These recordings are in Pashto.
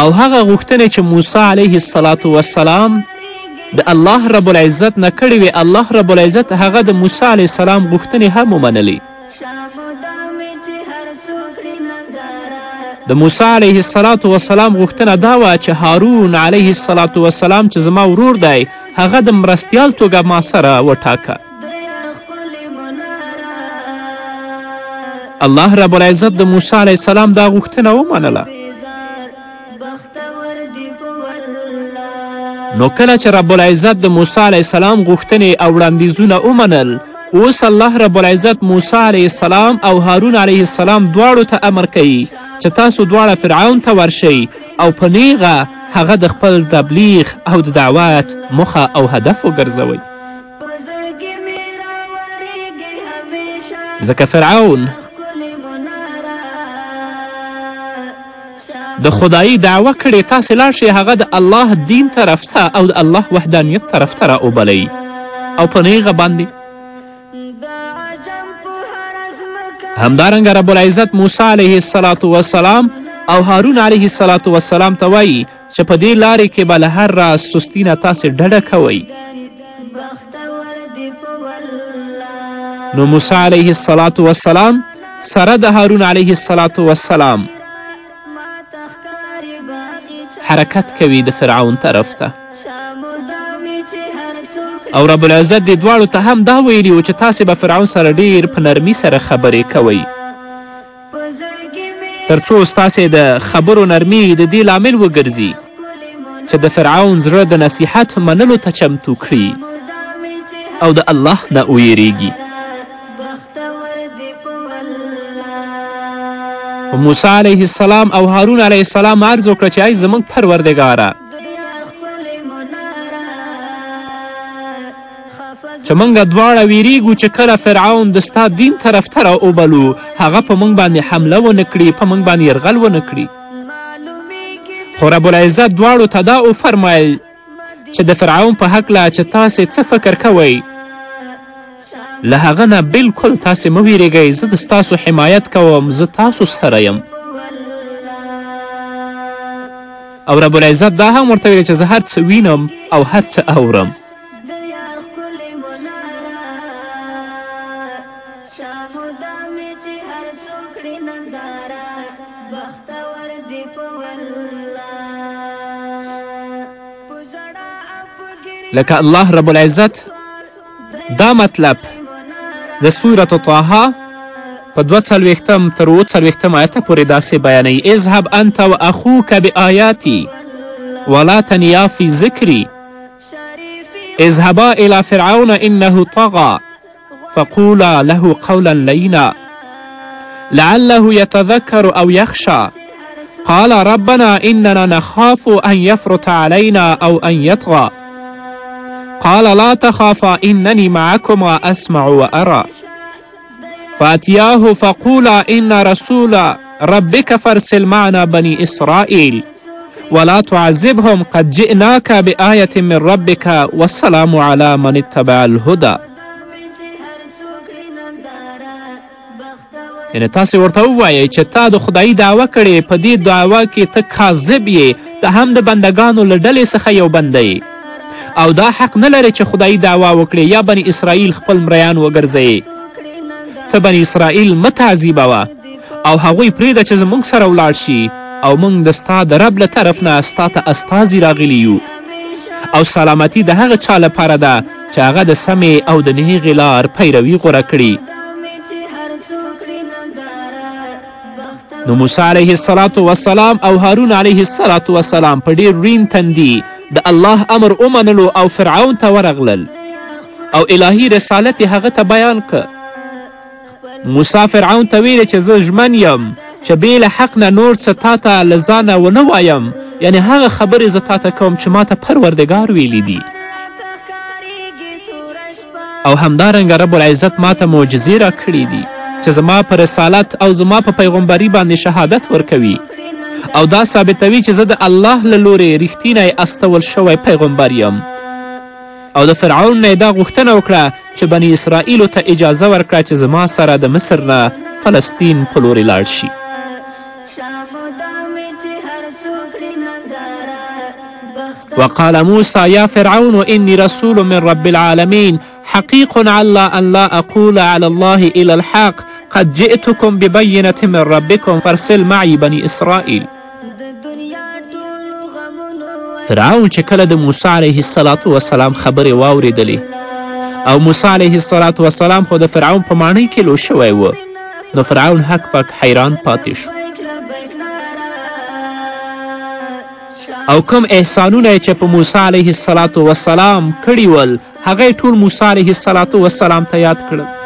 او هغه غوښتنې چې موسی علیه الصلاة والسلام د الله رب العزت نه کړې وې الله رب العزت هغه د موسی علیه السلام غوښتنې هم ومنلې د موسی علیه الصلاة وسلام غوښتنه دا وه چې هارون علیه الصلاة وسلام چې زما ورور دی هغه د مرستیال توګه ما سره وټاکه الله رب العزت د موسی علیه السلام دا غوښتنه ومنله نو کله چې رب العزت د موسی علیه السلام غوښتنې او وړاندیزونه ومنل اوس الله رب العزت موسی علیه السلام او هارون علیه السلام دواړو ته امر کوي چې تاسو دواړه فرعون ته ورشئ او په نیغه هغه د خپل تبلیغ او د دعوت مخه او هدف وګرځوئ ځکه فرعون د خدایی دعوه کړې تاسې لاړ شئ هغه د الله دین طرف ته او د الله وحدانیت طرف ته راوبلئ او په نیغه باندې همدارنګه رب العزت موسی علیه السلام وسلام او هارون علیه السلام ته وایي چې په دې لارې کې به له هر راز سستي نه تاسې ډډه کوئ نو موسی علیه السلام سره د هارون علیه السلام حرکت کوي د فرعون طرف ته او رب العزت دې دواړو ته هم دا ویلي و چې تاسې به فرعون سره ډیر په نرمي سره خبرې کوئ تر څو ستاسې د خبرو نرمي د دې لامل وګرځي چې د فرعون زړه د نصیحت منلو ته چمتو کړي او د الله نه ویریږي موسی علیه السلام او هارون علیه السلام عرض وکړه چې ای زموږ پروردګاره چې موږ دواړه ویریږو چې کله فرعون د ستا دین طرفتر اوبلو هغه په موږ باندې حمله ونه کړي په موږ باندې یرغل ونه کړي خو رب العزت دواړو ته دا وفرمیل چې د فرعون په هکله چې تاسې څه فکر کوئ له هغه نه بلکل تاسې مه ویریږئ زه د ستاسو حمایت کوم زه تاسو سره یم او رب العزت دا هم ورته ویلی چې زه هر څه وینم او هر څه اورم لکه الله رب العزت دا مطلب د سورة طه په دوه څلوېښتم تر اووه څلوېښتم آیته پورې داسې بیانوي اذهب انت و اخوک بآیاتي ولا تنیا فی ذکري اذهبا الى فرعون انه طغى فقولا له قولا لينا لعله يتذكر او يخشى قال ربنا اننا نخاف ان يفرط علينا او ان يطغى قال لا تخافا إنني معكما أسمع وأرى فأتياه فقولا إن رسول ربك فارسل معنا بني إسرائيل ولا تعذبهم قد جئناك بآية من ربك والسلام على من اتبع الهدى یعنی يعني تاسې ورته ووایئ چې تا د خدای دعوه کړې په دې دعوه کې ته کاذب یې ته هم د بندگانو له ډلې څخه یو بنده او دا حق نه لري چې خدایي دعوا وکړې یا بني اسرائیل خپل مریان وګرځوې ته بني اسرائیل مه تعذیبوه او هغوی پرېږده چې زموږ سره ولاړ شي او موږ د ستا د رب له طرف نه ستا ته استازي راغلي یو او سلامتی د هغه چا لپاره ده چې هغه د سمې او د نېغې لار پیروي غوره کړي نو موسی علیه السلام او هارون علیه السلام په ډیر رین تندي د الله امر ومنلو او فرعون ته ورغلل او الهی رسالت هغه ته بیان که موسی فرعون ته ویلې چې زه ژمن یم چې بې له حق نه نور څه تا ته له ځانه ونه وایم یعنې هغه خبرې زه تا ته کوم چې ما ته پروردګار ویلی دي او همدارنګه رب العزت ما ته معجزې راکړي دي چې زما په رسالت او زما په پیغمبري باندې شهادت ورکوي او دا ثابتوي چې زه د الله له لورې رښتینی استول شوی پیغمبر یم او د فرعون نه دا غوښتنه وکړه چې بني اسرائیلو ته اجازه ورکړه چې زما سره د مصر نه فلسطین په لورې لاړ شي وقال موسى يا فرعون إني رسول من رب العالمين حقيق على أن لا أقول على الله إلا الحق قد جئتكم ببینة من ربكم فارسل معي بني اسرائیل فرعون چې کله د موسی علیه السلام وسلام خبرې واورېدلې او موسی علیه السلام خو د فرعون په ماڼۍ کې لو شوی و نو فرعون حق پک حیران پاتې شو او کوم احسانونه چې په موسی علیه السلام کړي ول هغه ټول موسی علیه السلام ته یاد کړل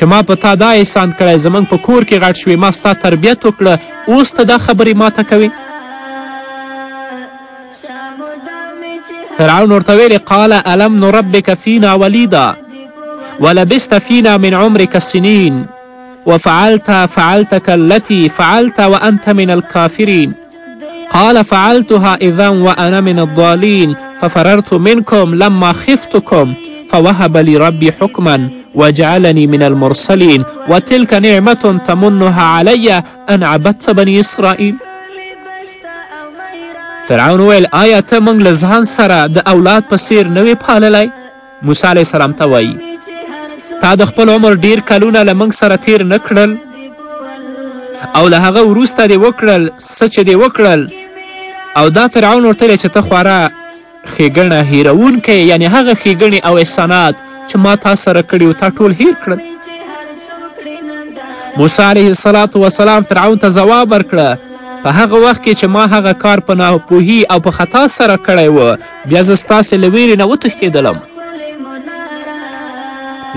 چې ما په تا دا احسان کړی زموږ په کور کې غټ شوې ما ستا تربیت وکړه اوس ته دا خبرې ماته کوې فرعون ورته ویلې قال الم نربک فینا ولیدا ولبست فینا من عمرك السنین وفعلت فعلتك التي فعلت وأنت من الكافرين قال فعلتها إذا وأنا من الضالين ففررت منكم لما خفتكم فوهب لي ربي حكما وجعلني من المرسلين وتلك نعمة تمنها علي أن عبدت بني إسرائیل فرعون ویل آیا ته موږ له ځان سره د اولاد په څیر نه وې پاللی موسی علیه السلام ته وایي تا د خپل عمر ډیر کلونه له موږ سره تیر نه کړل او له هغه وروسته دې وکړل څه چې دې وکړل او دا فرعون ورته چې ته خورا ښېګڼه هیرونکی یعنی هغه ښېګڼې او احسانات چې ما تا سره کړي و تا ټول هیر کړل موسی علیه السلام وسلام فرعون ته ځواب ورکړه په هغه وخت کې چې ما هغه کار په ناپوهي او په خطا سره کړی و بیا زه ستاسې له ویرې نه وتښتېدلم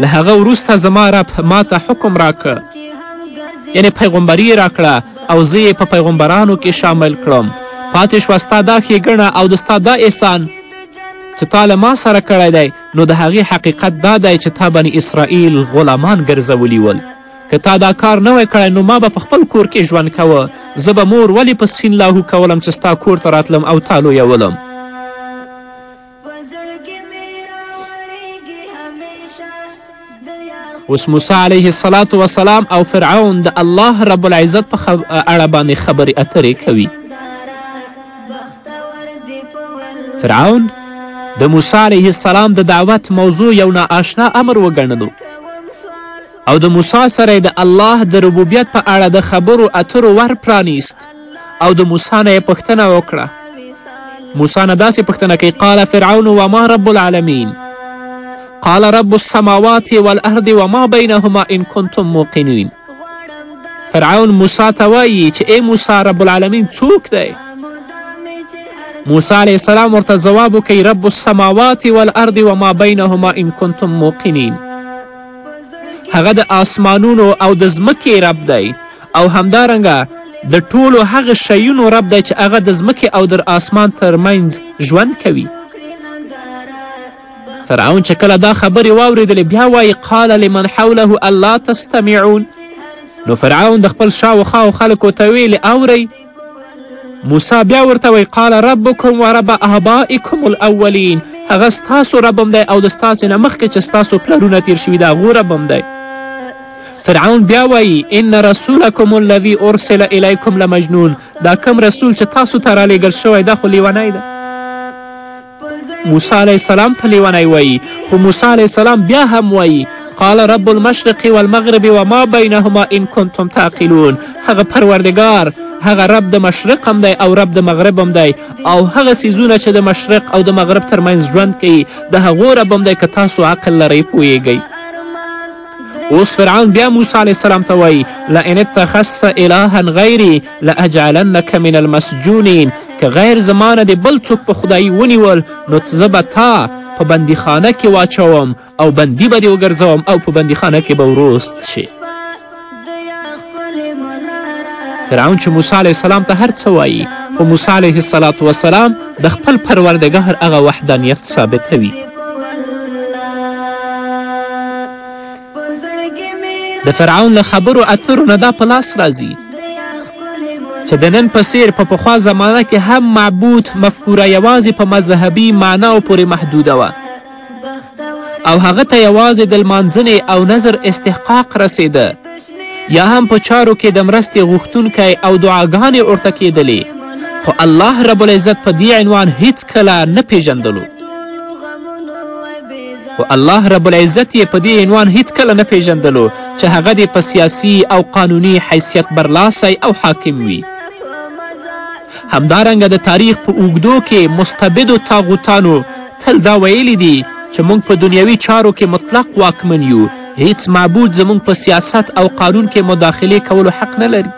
له هغه وروسته زما رب ما ته حکم راکړ یعنی پیغمبري یې راکړه او زه یې په پیغمبرانو کې شامل کړم پاتې شوه ستا دا ښېګڼه او د ستا دا احسان چې تا له ما سره کړی دی نو د هغې حقیقت دا دی چې تا بني اسرائیل غلامان ګرځولی ول که تا دا کار نوی کړی نو ما به په خپل کور کې ژوند کوه زه به مور ولې په سین لاهو کولم چې ستا کور ته راتلم او تا لویولم اوس موسی علیه السلام وسلام او فرعون د الله رب العزت په خب... اړه باندې خبرې اترې کوي فرعون د موسی علیه السلام د دعوت موضوع یو ناآشنا امر وګڼلو او د موسی سره د الله د ربوبیت په اړه د خبرو اترو ور پرانیست او د موسی نه یې پوښتنه وکړه موسی نه داسې پوښتنه کوي قال فرعون وما رب العالمین قال رب السماوات والارض وما بینهما ان کنتم موقنین فرعون موسی ته وایي چې ای موسی رب العالمین څوک دی موسی علیه السلام ورته ځواب وکوي رب السماوات والارض وما بینهما ان کنتم موقنین هغه د آسمانونو او د ځمکې رب دی او همدارنګه د ټولو هغه شیونو رب دی چې هغه د ځمکې او در آسمان ترمنځ ژوند کوي فرعون چې کله دا خبرې واوریدلې بیا وایي قال لمن حوله الله تستمعون نو فرعون د خپل شاوخواو خلکو ته ویلې اورئ موسی بیا ورته وی قال ربکم و رب احبائکم الاولین هغه ستاسو ربم دی او د ستاسې نه مخکې چې ستاسو پلرونه تیر شوي د هغو ربم دی فرعون بیا وایي ان رسولکم الذي ارسل الیکم لمجنون دا کم رسول چې تاسو ته رالیږل شوی دا خو لیونی ده موسی علیه السلام ته لیونی وایي خو موسی علیه السلام بیا هم وایي قال رب المشرق والمغرب وما بینهما ان کنتم تعقلون هغه پروردگار هغه رب د مشرق هم دی او رب د مغرب هم دی او هغه سیزونه چې د مشرق او د مغرب ترمنځ ژوند کوي د هغو رب هم دی که تاسو عقل لرئ پوهیږئ اوس فرعون بیا موسی علیه السلام ته وایي لئن اتخذت الها غیري لاجعلنک من المسجونین که غیر زما نه د بل څوک په خدایي ونیول نو زه به تا په بندیخانه کې واچوم او بندي به دې وګرځوم او په بندیخانه کې به وروست شي فرعون چې موسی علیه السلام ته هر څه وایي خو موسی علیه السلام د خپل پروردګهر هغه وحدانیت ثابتوي د فرعون له خبرو اترو نه دا په لاس راځي چې د نن په څیر په پخوا زمانه کې هم معبود مفکوره یوازې په مذهبي معناو پورې محدوده وه او هغه ته یوازې د لمانځنې او نظر استحقاق رسیده یا هم په چارو کې د مرستې غوښتونکی او دعاګانې ورته کیدلې خو الله رب العزت په دې عنوان هیڅ کله نه پیژندلو خو الله رب العزت یې په دې عنوان هیڅکله نه پیژندلو چې هغه دې په سیاسي او قانوني حیثیت برلاسی او حاکم وي همدارنګه د تاریخ په اوږدو کې مستبدو تاغوتانو تل دا ویلی دي چې موږ په دنیوي چارو کې مطلق واکمن یو هیڅ معبود زموږ په سیاست او قانون کې مداخلې کولو حق نه لري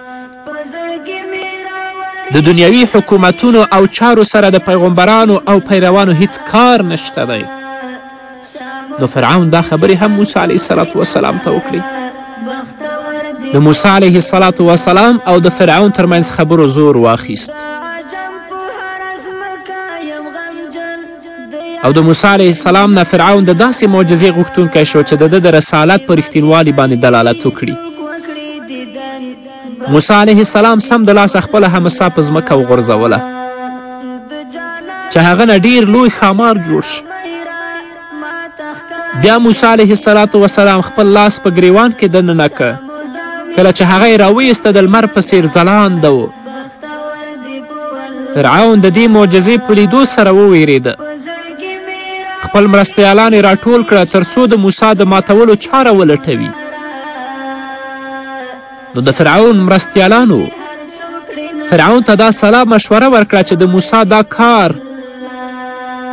د دنیوي حکومتونو او چارو سره د پیغمبرانو او پیروانو هیڅ کار نشته دی د فرعون دا خبرې هم موسی علیه السلام ته وکړې د موسی علیه السلام او د فرعون ترمنځ خبرو زور واخیست او د موسی علیه السلام نه فرعون د داسې معجزې غوښتونکی شو چې د ده د رسالت په رښتینوالي باندې دلالت وکړي موسی علیه السلام سم د لاسه خپله همسا په ځمکه وغورځوله چې هغه نه ډیر لوی خامار جوړ شو بیا موسی علیه السلام خپل لاس په ګریوان کې دننه که کله چې هغه یې راویسته د لمر په څیر ځلانده و فرعون د دې معجزې په لیدو سره وویرېده خپل مرستیالان یې راټول کړه تر څو د موسی د ماتولو چاره ولټوي نو د فرعون مرستیالانو فرعون ته دا سلا مشوره ورکړه چې د موسی دا کار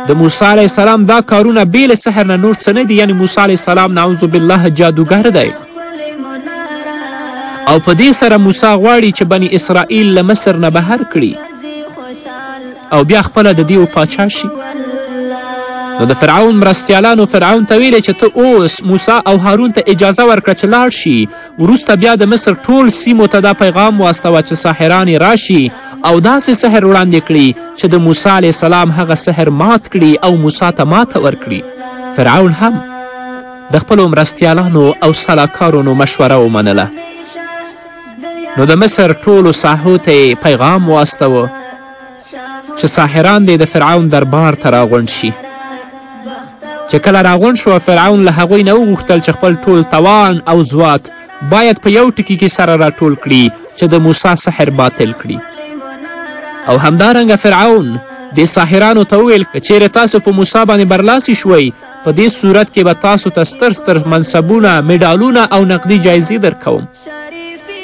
د موسی علیه السلام دا کارونه بې له سحر نه نور څه نه دي یعنی موسی علیه السلام نعوذ بالله جادوګر دی او په دې سره موسی غواړي چې بنی اسرائیل له مصر نه بهر کړي او بیا خپله د دیو پاچا شي نو د فرعون مرستیالانو فرعون ته ویلې چې ته اوس موسی او هارون ته اجازه ورکړه چې لاړ شي وروسته بیا د مصر ټول سیمو ته دا پیغام واستوه چې ساحران راشي او داسې سحر وړاندې کړي چې د موسی علیه السلام هغه سحر مات کړي او موسی ته ماته ورکړي فرعون هم د خپلو مرستیالانو او سلاکارونو مشوره ومنله نو د مصر ټولو ساحو ته پیغام واستوه چې ساحران دې د فرعون دربار ته راغونډ شي چې کله راغونډ شوه فرعون له هغوی نه وغوښتل چې خپل ټول توان او ځواک باید په یو ټکي کې سره راټول کړي چې د موسی سحر باطل کړي او همدارنګه فرعون دې ساحرانو ته وویل که چیرې تاسو په موسی باندې برلاسي شوئ په دې صورت کې به تاسو ته ستر ستر منصبونه مډالونه او نقدي جایزې درکوم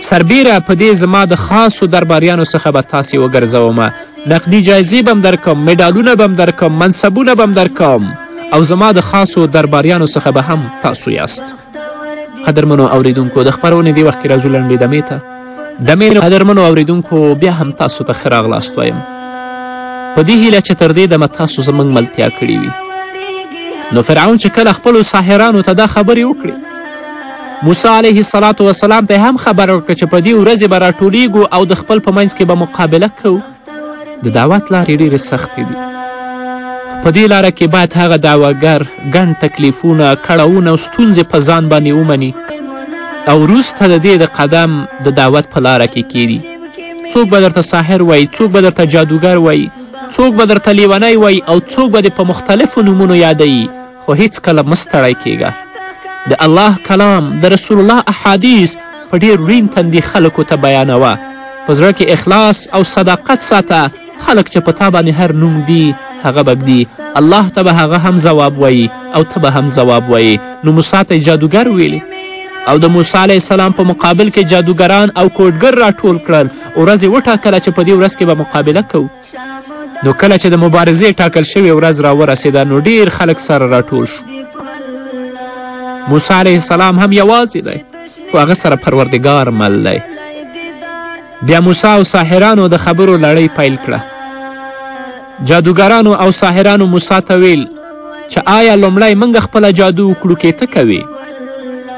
سربیره په دې زما د خاصو درباریانو څخه به تاسې وګرځومه نقدي جایزې به هم درکوم مډالونه به هم درکوم منصبونه به هم درکوم او زما د خاصو درباریانو څخه به هم تاسو یاست قدرمنو اوریدونکو د خپرونې دې وخت کې راځو لنډې دمې ته د مې قدرمنو اوریدونکو بیا هم تاسو ته ښه راغلاست وایم په دې هیله چې تر دې دمه تاسو زموږ ملتیا کړې وي نو فرعون چې کله خپلو ساحرانو ته دا خبرې وکړې موسی علیه السلام وسلام ته هم خبره وکړه چې په دې ورځې به راټولیږو او د خپل په منځ کې به مقابله کوو د دعوت لارې ډېرې سختې دي په دې لاره کې باید هغه دعواګر ګڼ تکلیفونه کړاوونه او ستونزې په ځان باندې ومني او وروسته د دې د قدم د دعوت په لاره کې کیږي څوک به درته ساحر وایي څوک به درته جادوګر وایي څوک به درته لیونی وایي او څوک به دې په مختلفو نومونو یادوي خو هیڅکله مه ستړی کیږه د الله کلام د رسول الله احادیث په ډیر ورین تندې خلکو ته بیانوه په زړه کې اخلاص او صداقت ساته خلک چې په تا باندې هر نوم دی هغه به ږدي الله ته به هغه هم ځواب وایي او ته به هم ځواب وایي نو موسی ته یې جادوګر ویلی او د موسی علیه السلام په مقابل کې جادوګران او کوډګر راټول کړل ورځ یې وټاکله چې په دې ورځ کې به مقابله کوو نو کله چې د مبارزې ټاکل شوې ورځ راورسېده نو ډیر خلک سره راټول شو موسی علیه السلام هم یوازې دی خو هغه سره پروردګار مل دی بیا موسی او ساحرانو د خبرو لړۍ پیل کړه جادوګرانو او ساحرانو موسی ته ویل چې آیا لومړی موږ خپله جادو وکړو کې ته کوې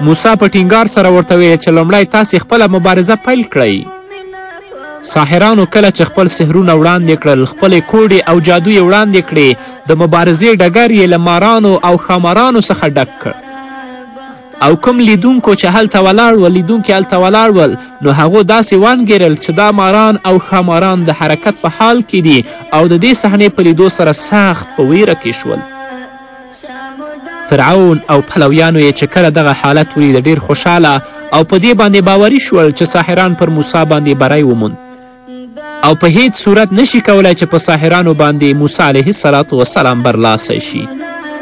موسی په ټینګار سره ورته ویل چې لومړی تاسې خپله مبارزه پیل کړئ ساحرانو کله چې خپل سحرونه وړاندې کړل خپلې کوډې او جادو یې وړاندې کړې د مبارزې ډګر یې له مارانو او خامارانو څخه ډک کړ او کوم لیدونکو چې هلته ولاړ ول لیدونکي هلته ولاړ ول نو هغو داسې وانګیرل چې دا ماران او ښاماران د حرکت په حال کې دي او د دې صحنې په لیدو سره سخت په ویره کې شول فرعون او پلویانو یې چې کله دغه حالت ولید ډیر خوشحاله او په دې باندې باوري شول چې ساحران پر موسی باندې بری وموند او په هیڅ صورت نشي کولای چې په ساحرانو باندې موسی علیه السلام وسلام برلاسی شي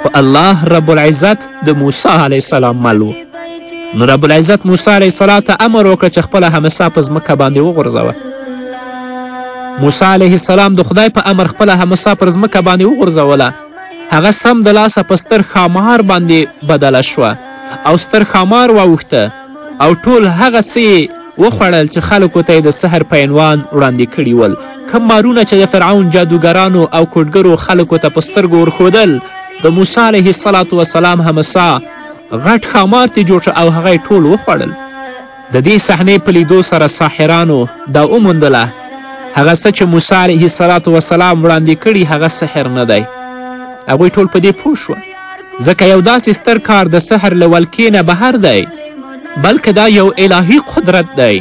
په الله رب العزت د موسی علیه السلام مل نو رب العزت موسی علیه السلام ته امر وکړه چې خپله همسا په ځمکه باندې وغورځوه موسی علیه السلام د خدای په امر خپله همسا پر ځمکه باندې وغورځوله هغه سم د لاسه په ستر خامار باندې بدله شوه او ستر خامار واوښته او ټول هغه څه وخوړل چې خلکو ته د سحر په عنوان وړاندې کړي ول کم مارونه چې د فرعون جادوګرانو او کوډګرو خلکو ته په سترګو ورښودل د موسی علیه الصلات وسلام همسا غټ خامار ترې جوړ او هغه ټول وخوړل د دې صحنې په لیدو سره ساحرانو دا وموندله هغه څه چې موسی علیه السلام وړاندې کړي هغه سحر نه دی هغوی ټول په دې پوه شول ځکه یو داسې ستر کار د سحر له ولکې نه بهر دی بلکې دا یو الهي قدرت دی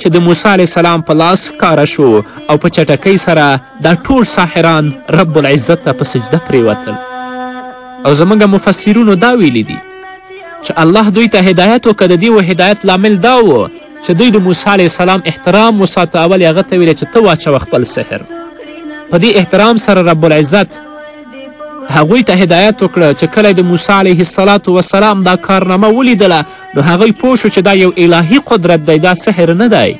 چې د موسی علیه السلام په لاس ښکاره شو او په چټکۍ سره دا ټول ساحران رب العزت ته په سجده پریوتل او زموږ مفسرونو دا ویلی دي چې الله دوی ته هدایت وکړه د دې هدایت لامل دا و چې دوی د موسی علیه السلام احترام وساته اول یې هغه ته ویله چې ته واچوه خپل سحر په دې احترام سره رب العزت هغوی ته هدایت وکړه چې کله د موسی علیه السلام وسلام دا کارنامه ولیدله نو هغوی پوه شو چې دا یو الهي قدرت دی دا سحر نه دی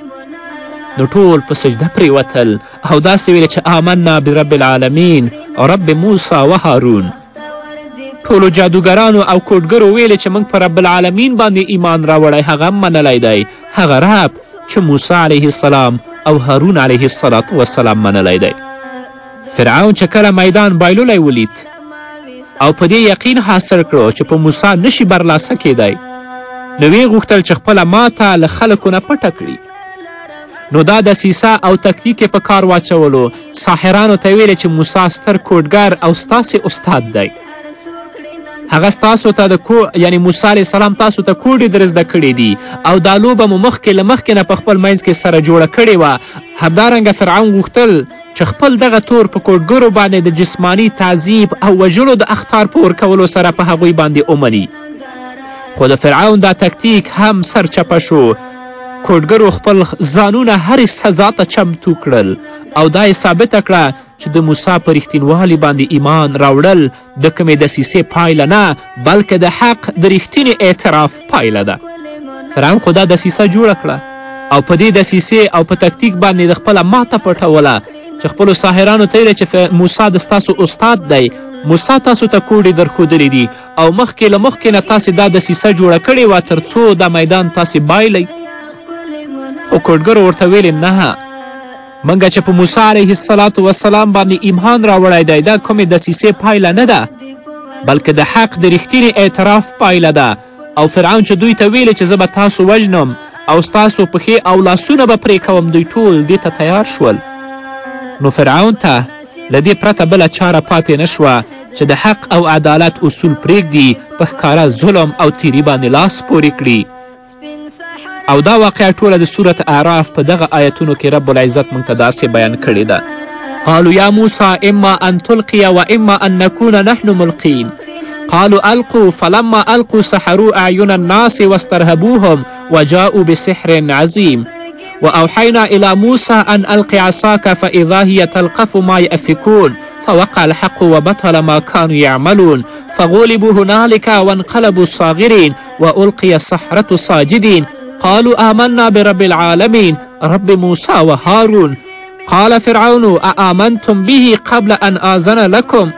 نو ټول په سجده پریوتل او داسې ویل چې آمنا برب العالمین رب موسی و هارون ټولو جادوګرانو او کوډګرو ویلې چې موږ په رب العالمین باندې ایمان راوړی هغه هم منلی دی هغه رب چې موسی علیه السلام او هارون علیه السلام وسلام منلی دی فرعون چې کله میدان بایلولی ولید او په دې یقین حاصل کړو چې په موسی نشي برلاسه کیدی نو ویې غوښتل چې خپله ماته له خلکو نه پټه کړي نو دا دسیسه او تکتیک یې په کار واچولو ساحرانو ته ویلې چې موسی ستر کوډګر او ستاسې استاد دی هغه تاسو ته د کو یعنی موسی علیه السلام تاسو ته کوډې در زده کړې دي او دا لوبه مو مخکې له مخکې نه په خپل منځ کې سره جوړه کړې وه همدارنګه فرعون غوښتل چې خپل دغه تور په کوډګرو باندې د جسمانی تعذیب او وژلو د اخطار په ورکولو سره په هغوی باندې ومني خو د فرعون دا تکتیک هم سرچپه شو کوډګرو خپل ځانونه هرې سزا ته چمتو کړل او دا یې ثابته کړه چې د موسی په رښتینوالي باندې ایمان راوړل د کومې دسیسې پایله نه بلکې د حق د رښتینې اعتراف پایله ده فرعون خو دا دسیسه جوړه کړه او په دې دسیسې او په تکتیک باندې د خپله ماته پټوله چې خپلو ساحرانو ته چې موسی د ستاسو استاد دی موسی تاسو ته کوډې درښودلې دي او مخکې له مخکې نه تاسې دا دسیسه جوړه کړې وه تر څو دا میدان تاسې بایلی خو کوډګرو ورته ویلې نه منګه چې په موسی علیه السلام باندې ایمان راوړی دی دا کومې دسیسې پایله نه ده بلکې د حق د رښتینې اعتراف پایله ده او فرعون چې دوی ته ویلې چې زه به تاسو وژنم او ستاسو پښې او لاسونه به پرې کوم دوی ټول دې ته تیار شول نو فرعون ته له دې پرته بله چاره پاتې نه شوه چې د حق او عدالت اصول پرېږدي په ښکاره ظلم او تیری باندې لاس پورې کړي او دا واقعه ټوله د صورت اعراف په دغه آیتونو کې رب العزت موږ ته داسې بیان کړې ده قالوا یا موسی اما ان تلقی و اما ان نکون نحن ملقین قالوا القوا فلما القوا سحروا اعین الناس واسترهبوهم وجاءوا بسحر عظیم واوحینا الى موسی ان الق عصاک فاذا هی تلقف ما یافکون فوقع الحق وبطل ما كانوا يعملون فغلبوا هنالك وانقلبوا الصاغرين والقي السحره ساجدين قالوا آمنا برب العالمين رب موسى وهارون قال فرعون أآمنتم به قبل أن آذن لكم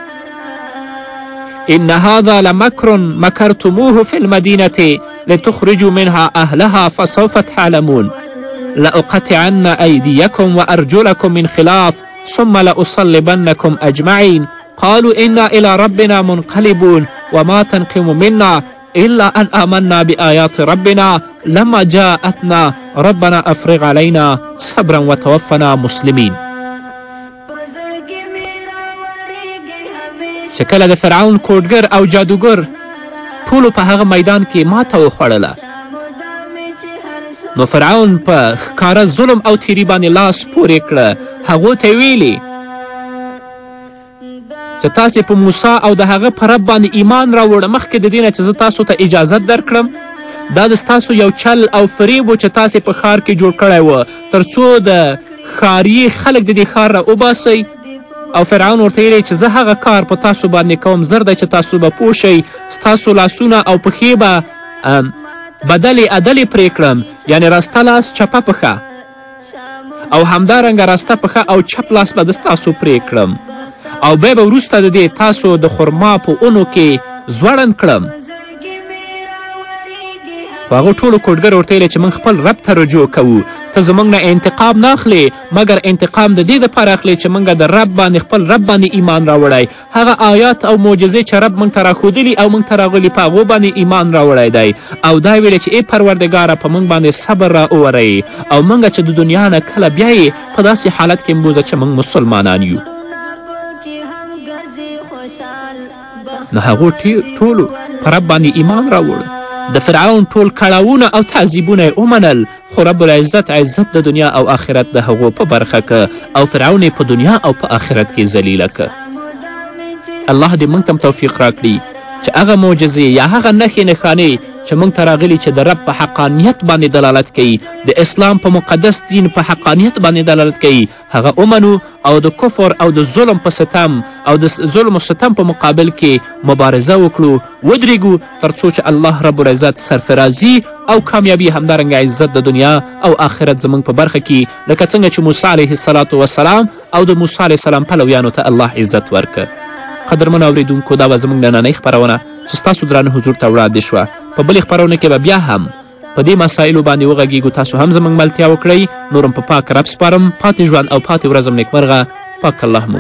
إن هذا لمكر مكرتموه في المدينة لتخرجوا منها أهلها فسوف تعلمون لأقطعن أيديكم وأرجلكم من خلاف ثم لأصلبنكم أجمعين قالوا إنا إلى ربنا منقلبون وما تنقم منا إلا أن آمنا بآيات ربنا لما جاءتنا ربنا أفرغ علينا صبرا وتوفنا مسلمین چې کله د فرعون کوډګر او جادوګر ټولو په هغه میدان کې ماته وخوړله نو فرعون په ښکاره ظلم او تیری باندې لاس پورې کړه هغو ته ویلې چې تاسې په موسی او د هغه په رب باندې ایمان راوړه مخکې د دې نه چې زه تاسو ته اجازت درکړم دا د ستاسو یو چل او فریب و چې تاسې په ښار کې جوړ کړی و تر څو د ښاري خلک د دې ښار را وباسئ او فرعون ورته ویلی چې زه هغه کار په تاسو باندې کوم زر دی چې تاسو به پوه شئ ستاسو لاسونه او پښې به بدلې عدلې پرې کړم یعنی راسته لاس چپه پښه او همدارنګه راسته پښه او چپ لاس به د ستاسو پرې کړم او بیا به وروسته د دې تاسو د خرما په اونو کې ځوړند کړم په هغو ټولو کوډګرو ورته ویلی چې موږ خپل رب ته رجوع کوو ته زموږ نه انتقام نه اخلي مګر انتقام د دې دپاره اخلي چې موږ د رب باندې خپل رب باندې ایمان راوړی هغه آیات او معجزې چې رب موږ ته راښودلي او موږ ته راغلي په هغو باندې ایمان راوړی دی او دا ویلی چې ای پروردګاره په موږ باندې صبر راووری او موږ چې د دنیا نه کله بیایې په داسې حالت کې موزه چې موږ مسلمانان یو نو هغو ټولو په رب باندې ایمان راوړ د فرعون ټول کړاوونه او تعذیبونه یې ومنل خو رب العزت عزت د دنیا او آخرت د هغو په برخه که او فرعون په دنیا او په آخرت کې ذلیله که الله دې موږ ته توفیق راکړي چې هغه معجزې یا هغه نښې نښانې چې موږ ته راغلي چې د رب په حقانیت باندې دلالت کوي د اسلام په مقدس دین په حقانیت باندې دلالت کوي هغه ومنو او د کفر او د ظلم په ستم او د ظلم و ستم په مقابل کې مبارزه وکړو ودرېږو تر څو چې الله رب العزت سرفرازي او کامیابی همدارنګه عزت د دنیا او آخرت زموږ په برخه کې لکه څنګه چې موسی علیه السلام او د موسی علیه السلام پلویانو ته الله عزت ورکه قدرمنو اوریدونکو دا به زموږ نننۍ خپرونه چې ستاسو درانه حضور ته وړاندې شوه په بلې خپرونه کې به بیا هم په دې مسایلو باندې وغږیږو تاسو هم زموږ ملتیا وکړئ نورم په پا پاک رب سپارم پاتې ژوند او پاتې ورځم نیکمرغه پاک الله مو